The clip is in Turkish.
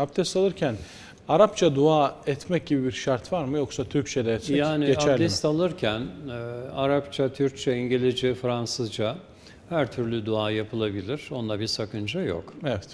Abdest alırken Arapça dua etmek gibi bir şart var mı yoksa Türkçe de etsek Yani geçerli abdest mi? alırken e, Arapça, Türkçe, İngilizce, Fransızca her türlü dua yapılabilir. Onda bir sakınca yok. Evet.